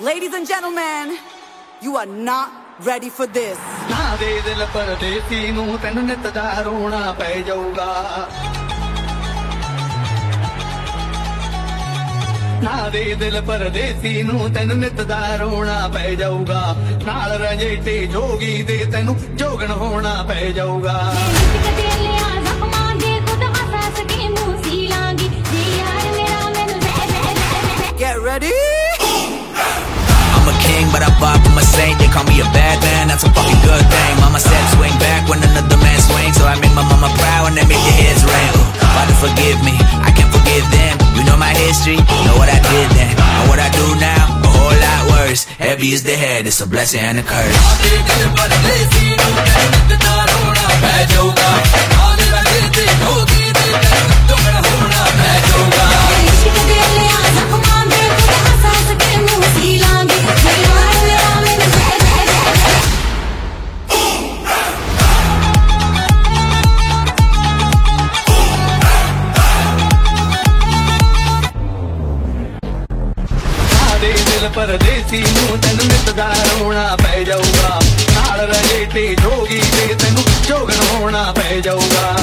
Ladies and gentlemen, you are not ready for this. ਨਾ ਦੇ ਦਿਲ ਪਰਦੇਸੀ ਨੂੰ ਤੈਨੂੰ ਨਿਤ ਦਾ ਰੋਣਾ ਪੈ ਜਾਊਗਾ ਨਾ ਦੇ ਦਿਲ ਪਰਦੇਸੀ ਨੂੰ ਤੈਨੂੰ ਨਿਤ ਦਾ ਰੋਣਾ ਪੈ ਜਾਊਗਾ ਨਾਲ ਰਜੇ ਤੇ ਜੋਗੀ ਦੇ ਤੈਨੂੰ ਜੋਗਣ ਹੋਣਾ ਪੈ ਜਾਊਗਾ Get ready? Bop, I'm a saint. They call me a bad man, that's a fucking good thing. Mama said swing back when another man swings, so I make my mama proud and they make your heads ring. Father, forgive me, I can't forgive them. You know my history, know what I did then, and what I do now, a whole lot worse. Heavy is the head, it's a blessing and a curse. ਦਿਲ ਪਰਦੇਸੀ ਨੂੰ ਤੈਨੂੰ ਨਿਤ ਦਾ ਰੋਣਾ ਪੈ ਜਾਊਗਾ। ਨਾਲ ਰਜੇ ਤੇ ਜੋਗੀ ਦੇ ਤੈਨੂੰ ਜੋਗਣ ਹੋਣਾ ਪੈ ਜਾਊਗਾ।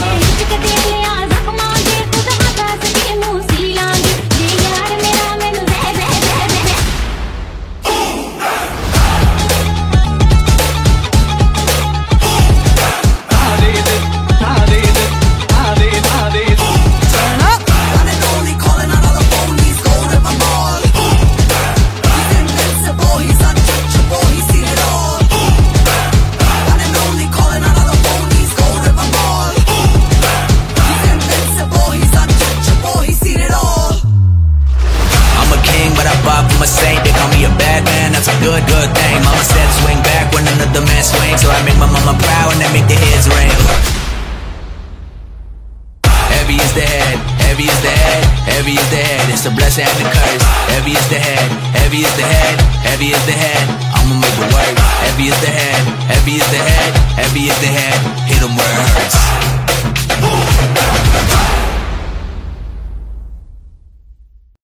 Good, good thing. Mama said swing back when another man swings, so I make my mama proud and they make their heads ring. Heavy is the head, heavy is the head, heavy is the head. It's a blessing and a curse. Heavy is the head, heavy is the head, heavy is the head. I'ma make it work. Heavy is the head, heavy is the head, heavy is the head. Hit 'em where it hurts.